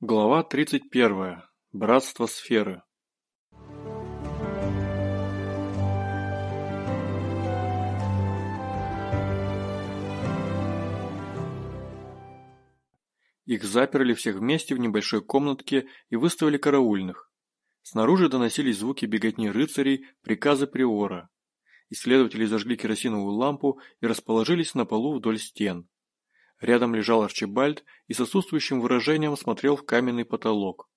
Глава 31. Братство сферы. Их заперли всех вместе в небольшой комнатке и выставили караульных. Снаружи доносились звуки беготни рыцарей, приказы приора. Исследователи зажгли керосиновую лампу и расположились на полу вдоль стен. Рядом лежал Арчибальд и с отсутствующим выражением смотрел в каменный потолок.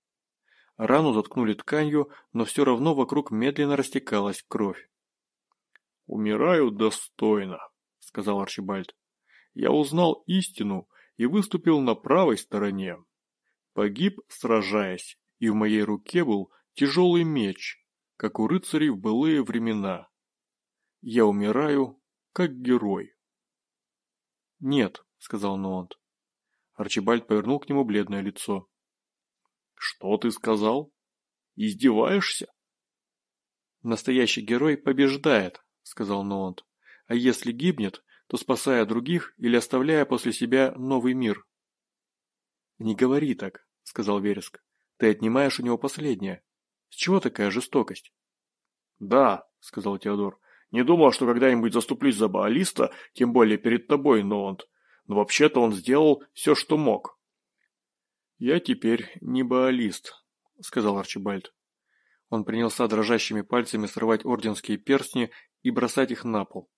Рану заткнули тканью, но все равно вокруг медленно растекалась кровь. «Умираю достойно», — сказал Арчибальд. «Я узнал истину и выступил на правой стороне. Погиб, сражаясь, и в моей руке был тяжелый меч, как у рыцарей в былые времена. Я умираю, как герой». «Нет», — сказал Ноант. Арчибальд повернул к нему бледное лицо. «Что ты сказал? Издеваешься?» «Настоящий герой побеждает», — сказал Ноант. «А если гибнет, то спасая других или оставляя после себя новый мир». «Не говори так», — сказал Вереск. «Ты отнимаешь у него последнее. С чего такая жестокость?» «Да», — сказал Теодор. «Не думал, что когда-нибудь заступлюсь за Баалиста, тем более перед тобой, Ноант но вообще-то он сделал все, что мог. «Я теперь не баалист», — сказал Арчибальд. Он принялся дрожащими пальцами срывать орденские перстни и бросать их на пол.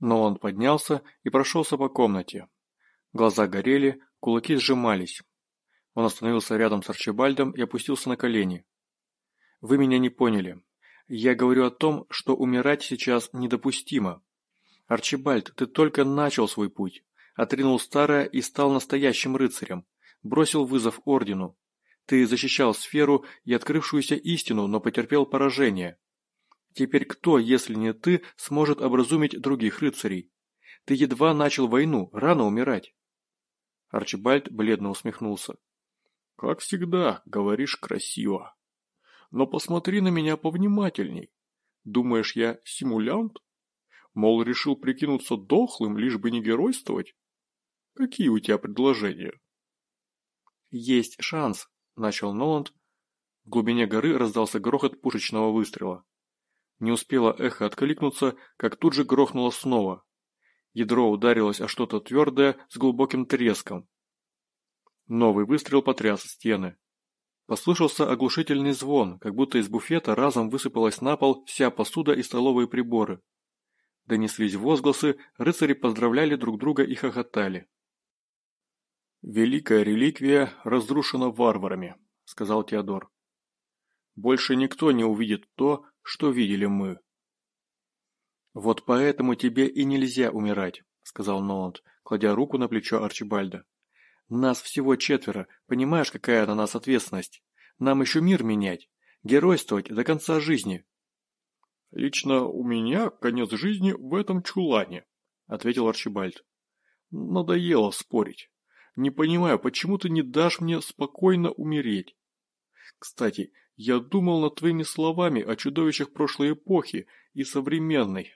Но он поднялся и прошелся по комнате. Глаза горели, кулаки сжимались. Он остановился рядом с Арчибальдом и опустился на колени. «Вы меня не поняли. Я говорю о том, что умирать сейчас недопустимо. Арчибальд, ты только начал свой путь. Отринул старое и стал настоящим рыцарем. Бросил вызов ордену. Ты защищал сферу и открывшуюся истину, но потерпел поражение. Теперь кто, если не ты, сможет образумить других рыцарей? Ты едва начал войну, рано умирать. Арчибальд бледно усмехнулся. Как всегда, говоришь красиво. Но посмотри на меня повнимательней. Думаешь, я симулянт? Мол, решил прикинуться дохлым, лишь бы не геройствовать? Какие у тебя предложения? Есть шанс, начал Ноланд. В глубине горы раздался грохот пушечного выстрела. Не успело эхо откликнуться, как тут же грохнуло снова. Ядро ударилось о что-то твердое с глубоким треском. Новый выстрел потряс стены. Послышался оглушительный звон, как будто из буфета разом высыпалась на пол вся посуда и столовые приборы. Донеслись возгласы, рыцари поздравляли друг друга и хохотали. «Великая реликвия разрушена варварами», — сказал Теодор. «Больше никто не увидит то, что видели мы». «Вот поэтому тебе и нельзя умирать», — сказал Ноланд, кладя руку на плечо Арчибальда. «Нас всего четверо, понимаешь, какая на нас ответственность? Нам еще мир менять, геройствовать до конца жизни». «Лично у меня конец жизни в этом чулане», — ответил Арчибальд. «Надоело спорить. Не понимаю, почему ты не дашь мне спокойно умереть? Кстати, я думал над твоими словами о чудовищах прошлой эпохи и современной.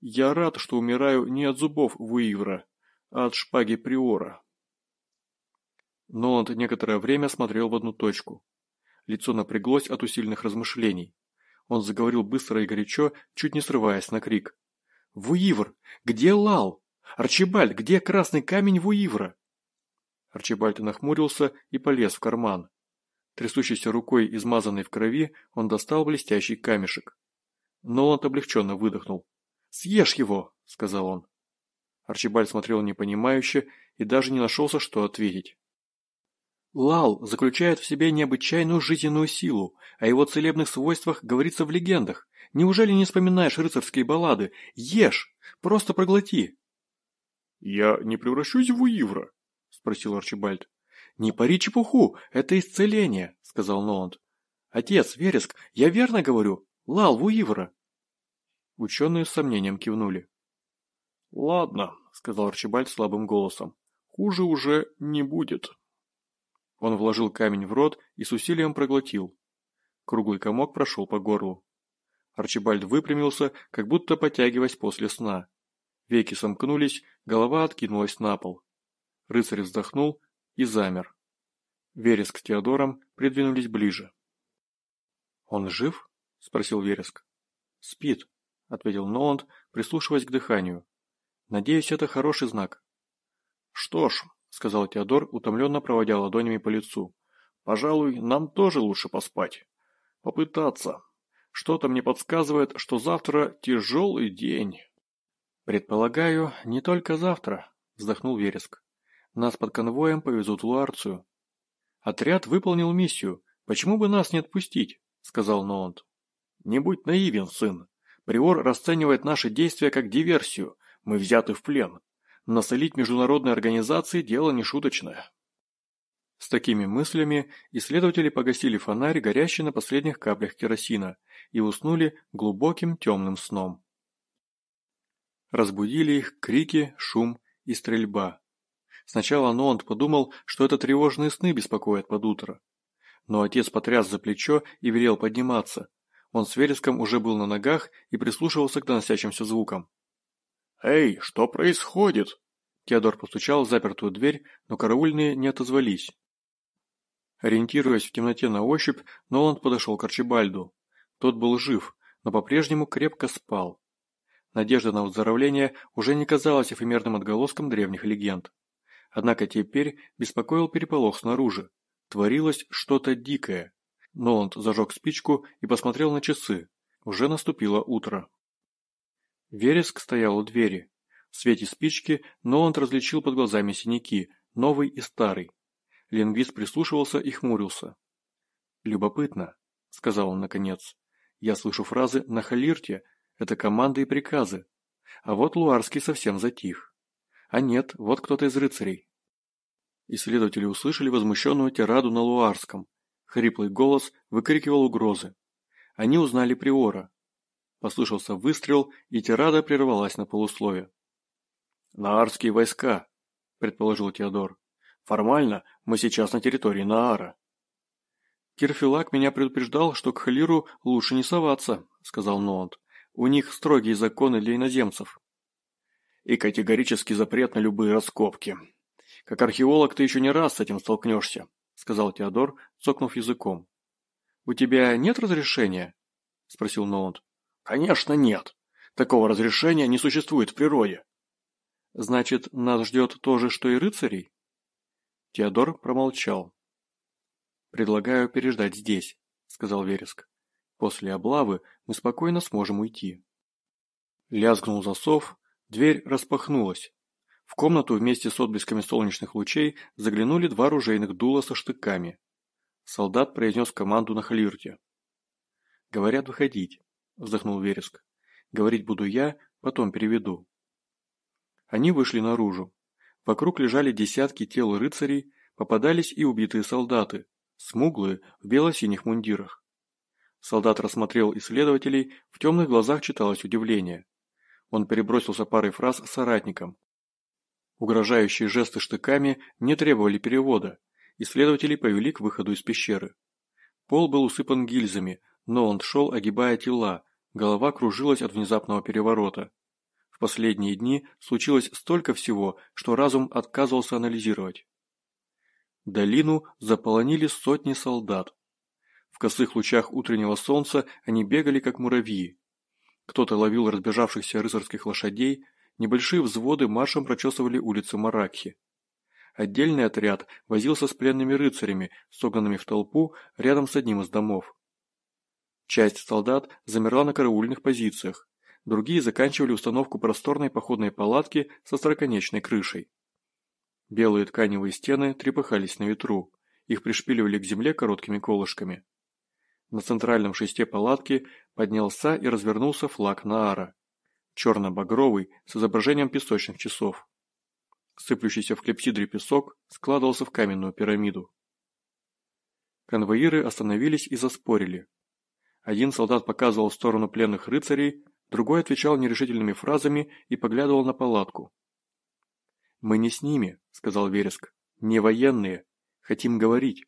Я рад, что умираю не от зубов Вуивра, а от шпаги Приора». Ноланд некоторое время смотрел в одну точку. Лицо напряглось от усиленных размышлений. Он заговорил быстро и горячо, чуть не срываясь на крик. «Вуивр! Где Лал? Арчибальд, где красный камень Вуивра?» Арчибальд нахмурился и полез в карман. Трясущейся рукой, измазанной в крови, он достал блестящий камешек. Ноланд облегченно выдохнул. «Съешь его!» — сказал он. Арчибальд смотрел непонимающе и даже не нашелся, что ответить. Лал заключает в себе необычайную жизненную силу, о его целебных свойствах говорится в легендах. Неужели не вспоминаешь рыцарские баллады? Ешь! Просто проглоти!» «Я не превращусь в Уивра?» – спросил Арчибальд. «Не пари чепуху, это исцеление», – сказал Ноланд. «Отец, Вереск, я верно говорю? Лал в Уивра!» Ученые с сомнением кивнули. «Ладно», – сказал Арчибальд слабым голосом. «Хуже уже не будет». Он вложил камень в рот и с усилием проглотил. Круглый комок прошел по горлу. Арчибальд выпрямился, как будто потягиваясь после сна. Веки сомкнулись, голова откинулась на пол. Рыцарь вздохнул и замер. Вереск с Теодором придвинулись ближе. «Он жив?» – спросил Вереск. «Спит», – ответил Ноланд, прислушиваясь к дыханию. «Надеюсь, это хороший знак». «Что ж», – сказал Теодор, утомленно проводя ладонями по лицу, – «пожалуй, нам тоже лучше поспать. Попытаться. Что-то мне подсказывает, что завтра тяжелый день». «Предполагаю, не только завтра», – вздохнул Вереск. «Нас под конвоем повезут в Луарцию». «Отряд выполнил миссию. Почему бы нас не отпустить?» – сказал Ноланд. «Не будь наивен, сын. Приор расценивает наши действия как диверсию. Мы взяты в плен. Насолить международной организации – дело нешуточное». С такими мыслями исследователи погасили фонарь, горящий на последних каплях керосина, и уснули глубоким темным сном. Разбудили их крики, шум и стрельба. Сначала Ноланд подумал, что это тревожные сны беспокоят под утро. Но отец потряс за плечо и велел подниматься. Он с Вереском уже был на ногах и прислушивался к доносящимся звукам. «Эй, что происходит?» Теодор постучал в запертую дверь, но караульные не отозвались. Ориентируясь в темноте на ощупь, Ноланд подошел к Арчибальду. Тот был жив, но по-прежнему крепко спал. Надежда на выздоровление уже не казалась эфемерным отголоском древних легенд. Однако теперь беспокоил переполох снаружи. Творилось что-то дикое. Ноланд зажег спичку и посмотрел на часы. Уже наступило утро. Вереск стоял у двери. В свете спички Ноланд различил под глазами синяки, новый и старый. Лингвист прислушивался и хмурился. «Любопытно», — сказал он наконец. «Я слышу фразы на халирте, это команды и приказы. А вот Луарский совсем затих». А нет, вот кто-то из рыцарей. Исследователи услышали возмущенную тираду на луарском. Хриплый голос выкрикивал угрозы. Они узнали Приора. Послышался выстрел, и тирада прервалась на полуслове. «Наарские войска», — предположил Теодор. «Формально мы сейчас на территории Наара». «Кирфилак меня предупреждал, что к Халиру лучше не соваться», — сказал Ноант. «У них строгие законы для иноземцев» и категорический запрет на любые раскопки. Как археолог ты еще не раз с этим столкнешься, сказал Теодор, цокнув языком. У тебя нет разрешения? спросил Ноланд. Конечно нет. Такого разрешения не существует в природе. Значит, нас ждет то же, что и рыцарей? Теодор промолчал. «Предлагаю переждать здесь», — сказал Вереск. «После облавы мы спокойно сможем уйти». Лязгнул засов, Дверь распахнулась. В комнату вместе с отблесками солнечных лучей заглянули два ружейных дула со штыками. Солдат произнес команду на халирте. «Говорят, выходить», – вздохнул Вереск. «Говорить буду я, потом переведу». Они вышли наружу. Вокруг лежали десятки тел рыцарей, попадались и убитые солдаты, смуглые, в бело-синих мундирах. Солдат рассмотрел исследователей, в темных глазах читалось удивление. Он перебросился парой фраз с соратником. Угрожающие жесты штыками не требовали перевода, исследователи повели к выходу из пещеры. Пол был усыпан гильзами, но он шел, огибая тела, голова кружилась от внезапного переворота. В последние дни случилось столько всего, что разум отказывался анализировать. Долину заполонили сотни солдат. В косых лучах утреннего солнца они бегали, как муравьи. Кто-то ловил разбежавшихся рыцарских лошадей, небольшие взводы маршем прочесывали улицы Маракхи. Отдельный отряд возился с пленными рыцарями, согнанными в толпу рядом с одним из домов. Часть солдат замерла на караульных позициях, другие заканчивали установку просторной походной палатки со строконечной крышей. Белые тканевые стены трепыхались на ветру, их пришпиливали к земле короткими колышками. На центральном шесте палатки поднялся и развернулся флаг Наара. Черно-багровый, с изображением песочных часов. Сыплющийся в клепсидре песок складывался в каменную пирамиду. Конвоиры остановились и заспорили. Один солдат показывал в сторону пленных рыцарей, другой отвечал нерешительными фразами и поглядывал на палатку. «Мы не с ними», — сказал Вереск. «Не военные. Хотим говорить».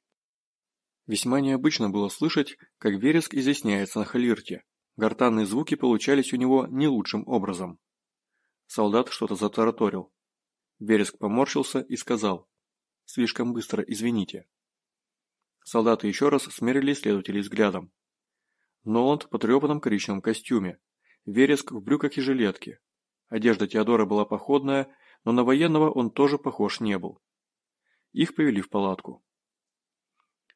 Весьма необычно было слышать, как вереск изъясняется на халирте. Гортанные звуки получались у него не лучшим образом. Солдат что-то затараторил. Вереск поморщился и сказал. «Слишком быстро, извините». Солдаты еще раз смерили следователей взглядом. Ноланд в потрепанном коричневом костюме, Вереск в брюках и жилетке. Одежда Теодора была походная, но на военного он тоже похож не был. Их повели в палатку.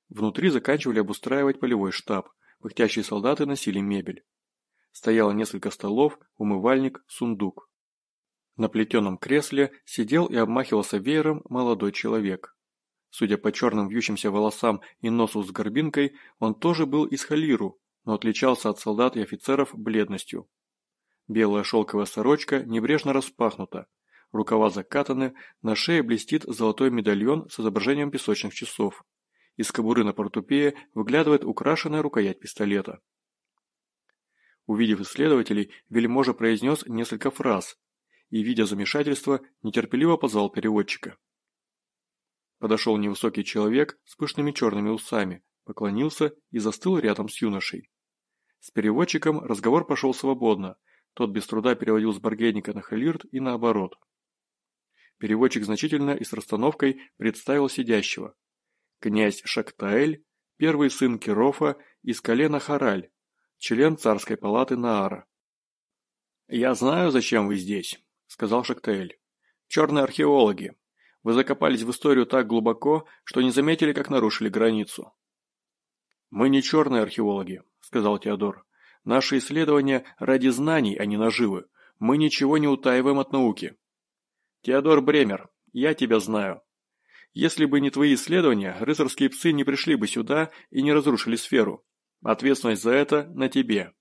Внутри заканчивали обустраивать полевой штаб, пыхтящие солдаты носили мебель. Стояло несколько столов, умывальник, сундук. На плетеном кресле сидел и обмахивался веером молодой человек. Судя по черным вьющимся волосам и носу с горбинкой, он тоже был из Халиру, но отличался от солдат и офицеров бледностью. Белая шелковая сорочка небрежно распахнута, рукава закатаны, на шее блестит золотой медальон с изображением песочных часов. Из кобуры на портупее выглядывает украшенная рукоять пистолета. Увидев исследователей, вельможа произнес несколько фраз и, видя замешательство, нетерпеливо позвал переводчика. Подошел невысокий человек с пышными черными усами, поклонился и застыл рядом с юношей. С переводчиком разговор пошел свободно, тот без труда переводил с Баргейника на Халирт и наоборот. Переводчик значительно и с расстановкой представил сидящего. Князь Шактаэль, первый сын Кирофа из колена Хараль, член царской палаты Наара. «Я знаю, зачем вы здесь», — сказал Шактаэль. «Черные археологи, вы закопались в историю так глубоко, что не заметили, как нарушили границу». «Мы не черные археологи», – сказал Теодор. «Наши исследования ради знаний, а не наживы. Мы ничего не утаиваем от науки». «Теодор Бремер, я тебя знаю. Если бы не твои исследования, рыцарские псы не пришли бы сюда и не разрушили сферу. Ответственность за это на тебе».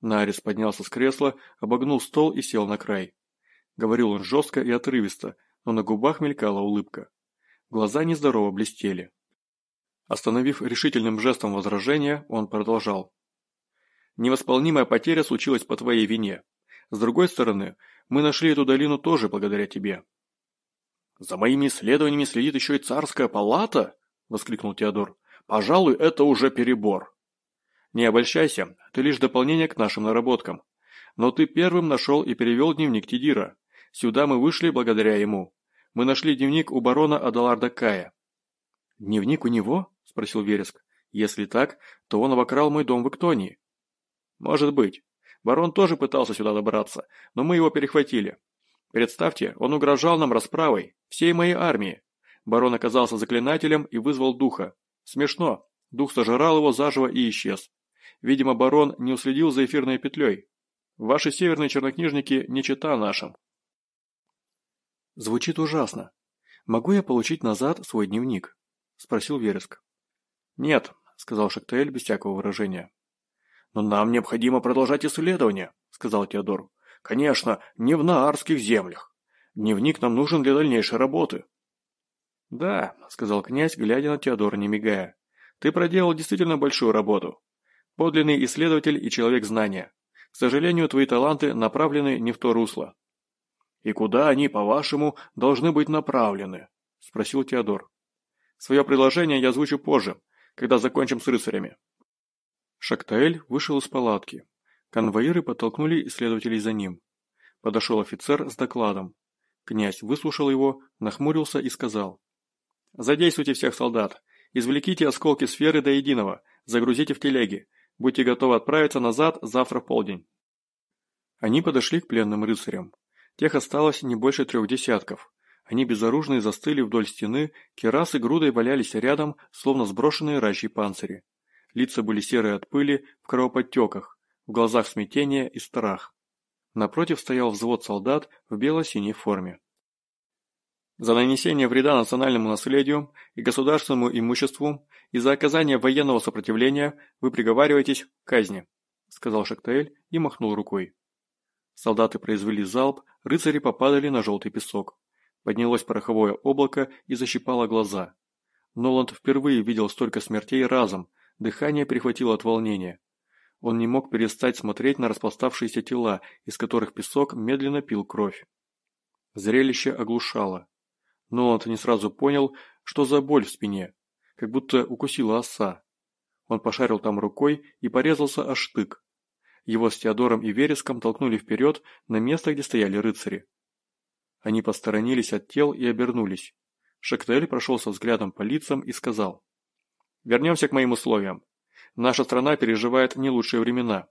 Нарис поднялся с кресла, обогнул стол и сел на край. Говорил он жестко и отрывисто, но на губах мелькала улыбка. Глаза нездорово блестели. Остановив решительным жестом возражения, он продолжал. «Невосполнимая потеря случилась по твоей вине. С другой стороны, мы нашли эту долину тоже благодаря тебе». «За моими исследованиями следит еще и царская палата?» – воскликнул Теодор. «Пожалуй, это уже перебор». «Не обольщайся, ты лишь дополнение к нашим наработкам. Но ты первым нашел и перевел дневник Тидира. Сюда мы вышли благодаря ему. Мы нашли дневник у барона Адаларда Кая». «Дневник у него?» – спросил Вереск. «Если так, то он обокрал мой дом в Иктонии». «Может быть. Барон тоже пытался сюда добраться, но мы его перехватили. Представьте, он угрожал нам расправой, всей моей армии. Барон оказался заклинателем и вызвал духа. Смешно. Дух сожрал его заживо и исчез. Видимо, барон не уследил за эфирной петлей. Ваши северные чернокнижники не чита нашим. Звучит ужасно. Могу я получить назад свой дневник? Спросил Вереск. «Нет», – сказал Шактаэль без всякого выражения. «Но нам необходимо продолжать исследование», – сказал Теодор. «Конечно, не в наарских землях. Дневник нам нужен для дальнейшей работы». «Да», – сказал князь, глядя на Теодора, не мигая. «Ты проделал действительно большую работу. Подлинный исследователь и человек знания. К сожалению, твои таланты направлены не в то русло». «И куда они, по-вашему, должны быть направлены?» – спросил Теодор. «Свое предложение я озвучу позже, когда закончим с рыцарями». Шактаэль вышел из палатки. Конвоиры подтолкнули исследователей за ним. Подошел офицер с докладом. Князь выслушал его, нахмурился и сказал. «Задействуйте всех солдат. Извлеките осколки сферы до единого. Загрузите в телеги. Будьте готовы отправиться назад завтра в полдень». Они подошли к пленным рыцарям. Тех осталось не больше трех десятков. Они безоружные застыли вдоль стены, керасы грудой валялись рядом, словно сброшенные рачьи панцири. Лица были серые от пыли, в кровоподтеках, в глазах смятение и страх. Напротив стоял взвод солдат в бело-синей форме. За нанесение вреда национальному наследию и государственному имуществу и за оказание военного сопротивления вы приговариваетесь к казни, сказал Шактаэль и махнул рукой. Солдаты произвели залп, рыцари попадали на желтый песок. Поднялось пороховое облако и защипало глаза. Ноланд впервые видел столько смертей разом, дыхание перехватило от волнения. Он не мог перестать смотреть на распластавшиеся тела, из которых песок медленно пил кровь. Зрелище оглушало. Ноланд не сразу понял, что за боль в спине, как будто укусила оса. Он пошарил там рукой и порезался о штык. Его с Теодором и Вереском толкнули вперед на место, где стояли рыцари. Они посторонились от тел и обернулись. Шектель прошелся взглядом по лицам и сказал. Вернемся к моим условиям. Наша страна переживает не лучшие времена.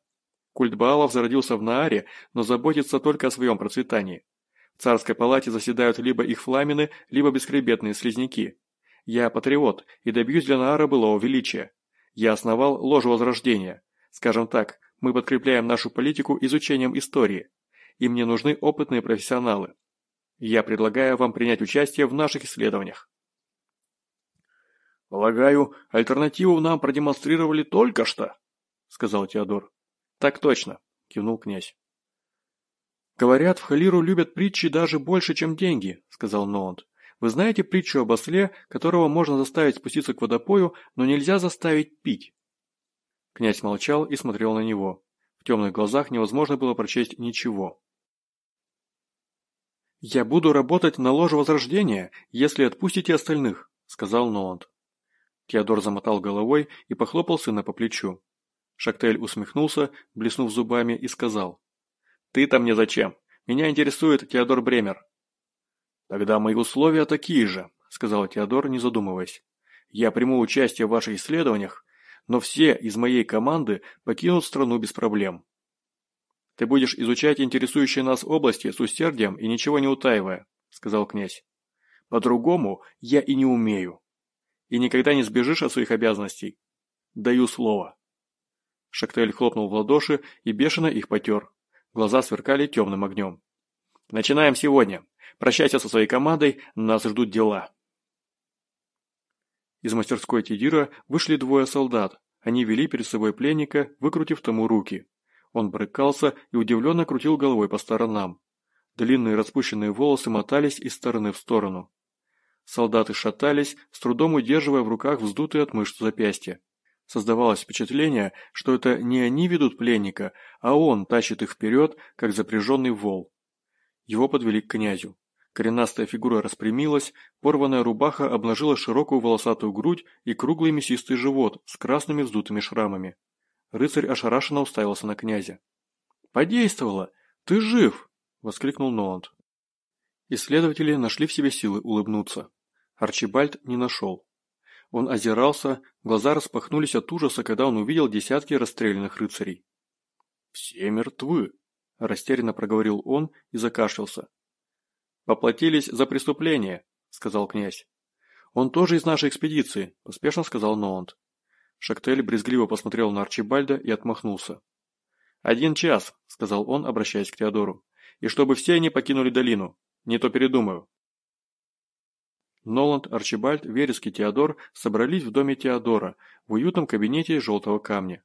Культ Баалов зародился в Нааре, но заботится только о своем процветании. В царской палате заседают либо их фламины, либо бесхребетные слизняки. Я патриот и добьюсь для Наара былого величия. Я основал ложу Возрождения. Скажем так, мы подкрепляем нашу политику изучением истории. И мне нужны опытные профессионалы. Я предлагаю вам принять участие в наших исследованиях. «Полагаю, альтернативу нам продемонстрировали только что», — сказал Теодор. «Так точно», — кивнул князь. «Говорят, в Халиру любят притчи даже больше, чем деньги», — сказал Ноунд. «Вы знаете притчу об осле, которого можно заставить спуститься к водопою, но нельзя заставить пить?» Князь молчал и смотрел на него. В темных глазах невозможно было прочесть ничего. «Я буду работать на ложе Возрождения, если отпустите остальных», — сказал Ноунд. Теодор замотал головой и похлопал сына по плечу. Шактель усмехнулся, блеснув зубами, и сказал. «Ты-то мне зачем? Меня интересует Теодор Бремер». «Тогда мои условия такие же», — сказал Теодор, не задумываясь. «Я приму участие в ваших исследованиях, но все из моей команды покинут страну без проблем». «Ты будешь изучать интересующие нас области с усердием и ничего не утаивая», — сказал князь. «По-другому я и не умею» и никогда не сбежишь от своих обязанностей. Даю слово. Шактель хлопнул в ладоши и бешено их потер. Глаза сверкали темным огнем. Начинаем сегодня. Прощайся со своей командой, нас ждут дела. Из мастерской Тидира вышли двое солдат. Они вели перед собой пленника, выкрутив тому руки. Он брыкался и удивленно крутил головой по сторонам. Длинные распущенные волосы мотались из стороны в сторону. Солдаты шатались, с трудом удерживая в руках вздутые от мышц запястья. Создавалось впечатление, что это не они ведут пленника, а он тащит их вперед, как запряженный вол. Его подвели к князю. Коренастая фигура распрямилась, порванная рубаха обнажила широкую волосатую грудь и круглый мясистый живот с красными вздутыми шрамами. Рыцарь ошарашенно уставился на князя. «Подействовало! Ты жив!» – воскликнул Ноланд. Исследователи нашли в себе силы улыбнуться. Арчибальд не нашел. Он озирался, глаза распахнулись от ужаса, когда он увидел десятки расстрелянных рыцарей. «Все мертвы», – растерянно проговорил он и закашлялся. «Поплатились за преступление», – сказал князь. «Он тоже из нашей экспедиции», – поспешно сказал Ноланд. Шактель брезгливо посмотрел на Арчибальда и отмахнулся. «Один час», – сказал он, обращаясь к Теодору, – «и чтобы все они покинули долину. Не то передумаю. Ноланд, Арчибальд, Вереск и Теодор собрались в доме Теодора, в уютном кабинете желтого камня.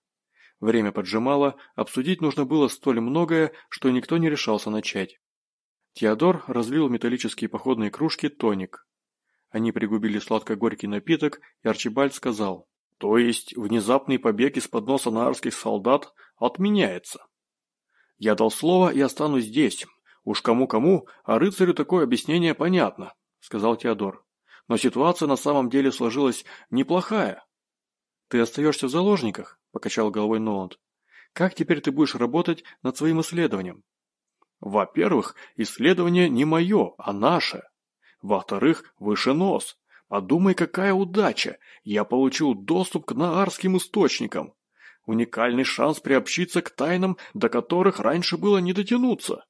Время поджимало, обсудить нужно было столь многое, что никто не решался начать. Теодор разлил металлические походные кружки тоник. Они пригубили сладко-горький напиток, и Арчибальд сказал, «То есть внезапный побег из-под носа наарских солдат отменяется. Я дал слово и останусь здесь, «Уж кому-кому, а рыцарю такое объяснение понятно», — сказал Теодор. «Но ситуация на самом деле сложилась неплохая». «Ты остаешься в заложниках», — покачал головой Ноланд. «Как теперь ты будешь работать над своим исследованием?» «Во-первых, исследование не мое, а наше. Во-вторых, выше нос. Подумай, какая удача! Я получил доступ к наарским источникам. Уникальный шанс приобщиться к тайнам, до которых раньше было не дотянуться.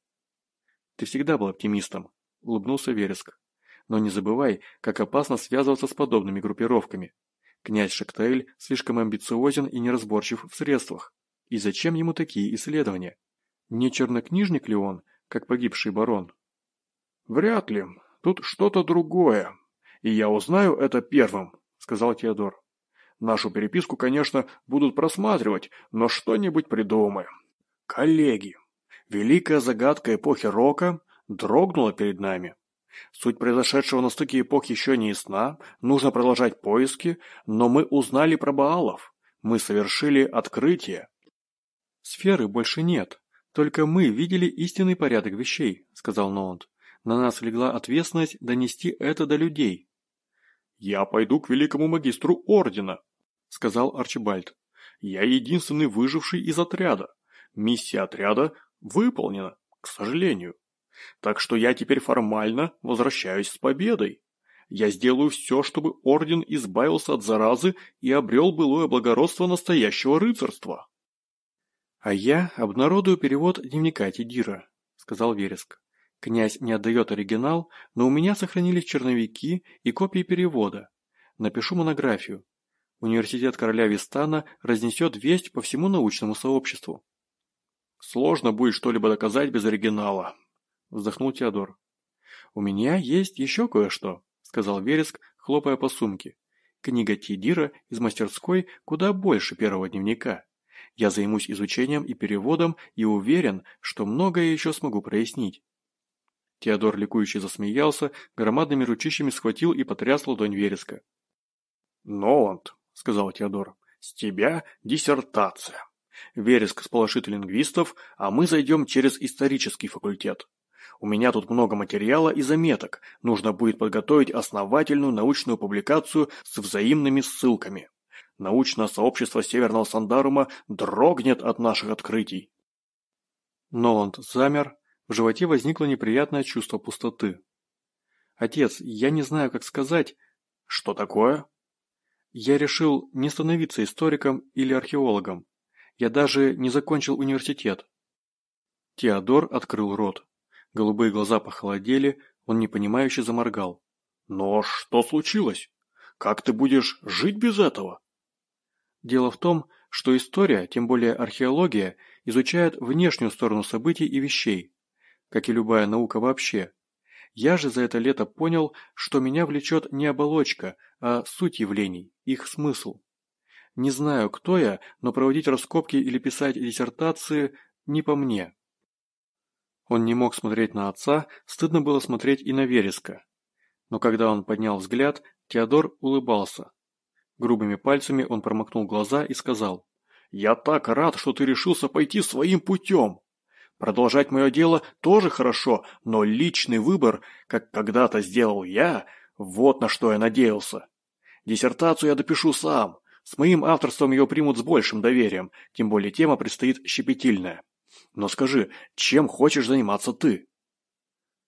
Ты всегда был оптимистом, улыбнулся Вереск. Но не забывай, как опасно связываться с подобными группировками. Князь Шектаэль слишком амбициозен и неразборчив в средствах. И зачем ему такие исследования? Не чернокнижник ли он, как погибший барон? Вряд ли. Тут что-то другое. И я узнаю это первым, сказал Теодор. Нашу переписку, конечно, будут просматривать, но что-нибудь придумаем. Коллеги, Великая загадка эпохи Рока дрогнула перед нами. Суть произошедшего на стыке эпох еще не ясна, нужно продолжать поиски, но мы узнали про Баалов. Мы совершили открытие. Сферы больше нет, только мы видели истинный порядок вещей, сказал Ноунд. На нас легла ответственность донести это до людей. «Я пойду к великому магистру ордена», — сказал Арчибальд. «Я единственный выживший из отряда. Миссия отряда выполнено, к сожалению. Так что я теперь формально возвращаюсь с победой. Я сделаю все, чтобы орден избавился от заразы и обрел былое благородство настоящего рыцарства. — А я обнародую перевод дневника Тидира, — сказал Вереск. Князь не отдает оригинал, но у меня сохранились черновики и копии перевода. Напишу монографию. Университет короля Вистана разнесет весть по всему научному сообществу. «Сложно будет что-либо доказать без оригинала», – вздохнул Теодор. «У меня есть еще кое-что», – сказал Вереск, хлопая по сумке. «Книга Тидира из мастерской куда больше первого дневника. Я займусь изучением и переводом и уверен, что многое еще смогу прояснить». Теодор ликующе засмеялся, громадными ручищами схватил и потряс ладонь Вереска. «Ноланд», — сказал Теодор, — «с тебя диссертация. Вереск сполошит лингвистов, а мы зайдем через исторический факультет. У меня тут много материала и заметок, нужно будет подготовить основательную научную публикацию с взаимными ссылками. Научное сообщество Северного Сандарума дрогнет от наших открытий». Ноланд замер, в животе возникло неприятное чувство пустоты. «Отец, я не знаю, как сказать...» «Что такое?» «Я решил не становиться историком или археологом. Я даже не закончил университет». Теодор открыл рот. Голубые глаза похолодели, он непонимающе заморгал. «Но что случилось? Как ты будешь жить без этого?» Дело в том, что история, тем более археология, изучает внешнюю сторону событий и вещей как и любая наука вообще. Я же за это лето понял, что меня влечет не оболочка, а суть явлений, их смысл. Не знаю, кто я, но проводить раскопки или писать диссертации не по мне. Он не мог смотреть на отца, стыдно было смотреть и на Вереска. Но когда он поднял взгляд, Теодор улыбался. Грубыми пальцами он промокнул глаза и сказал, «Я так рад, что ты решился пойти своим путем!» Продолжать мое дело тоже хорошо, но личный выбор, как когда-то сделал я, вот на что я надеялся. Диссертацию я допишу сам. С моим авторством ее примут с большим доверием, тем более тема предстоит щепетильная. Но скажи, чем хочешь заниматься ты?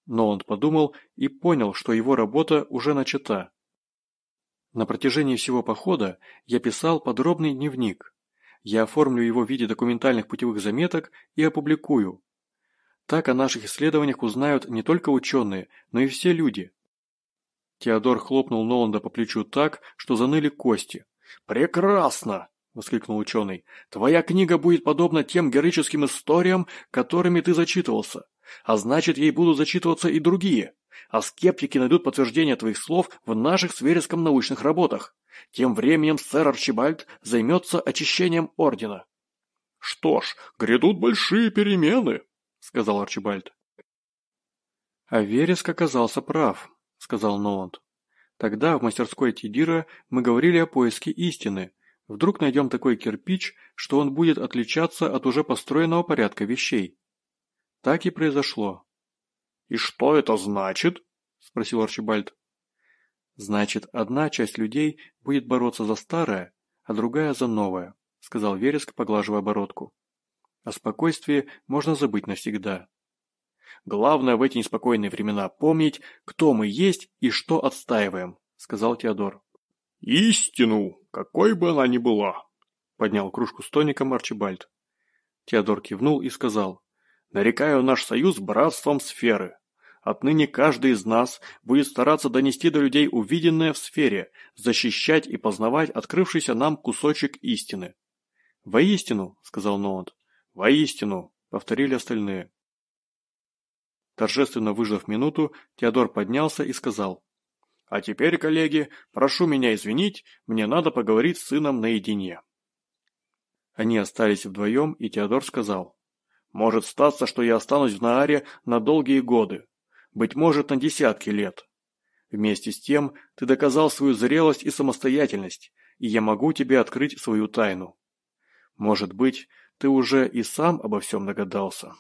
Но он подумал и понял, что его работа уже начата. На протяжении всего похода я писал подробный дневник. Я оформлю его в виде документальных путевых заметок и опубликую. Так о наших исследованиях узнают не только ученые, но и все люди. Теодор хлопнул Ноланда по плечу так, что заныли кости. «Прекрасно!» – воскликнул ученый. «Твоя книга будет подобна тем героическим историям, которыми ты зачитывался. А значит, ей будут зачитываться и другие. А скептики найдут подтверждение твоих слов в наших с Вереском научных работах. Тем временем сэр Арчибальд займется очищением ордена. Что ж, грядут большие перемены, сказал Арчибальд. А Вереск оказался прав, сказал Ноланд. Тогда в мастерской Тидира мы говорили о поиске истины. Вдруг найдем такой кирпич, что он будет отличаться от уже построенного порядка вещей. Так и произошло. «И что это значит?» – спросил Арчибальд. «Значит, одна часть людей будет бороться за старое, а другая за новое», — сказал Вереск, поглаживая бородку. «О спокойствии можно забыть навсегда. Главное в эти неспокойные времена помнить, кто мы есть и что отстаиваем», — сказал Теодор. «Истину, какой бы она ни была», — поднял кружку с тоником Арчибальд. Теодор кивнул и сказал, «Нарекаю наш союз братством сферы. Отныне каждый из нас будет стараться донести до людей увиденное в сфере, защищать и познавать открывшийся нам кусочек истины. «Воистину», — сказал Ноанд. «Воистину», — повторили остальные. Торжественно выждав минуту, Теодор поднялся и сказал. «А теперь, коллеги, прошу меня извинить, мне надо поговорить с сыном наедине». Они остались вдвоем, и Теодор сказал. «Может статься, что я останусь в Нааре на долгие годы быть может, на десятки лет. Вместе с тем, ты доказал свою зрелость и самостоятельность, и я могу тебе открыть свою тайну. Может быть, ты уже и сам обо всем догадался.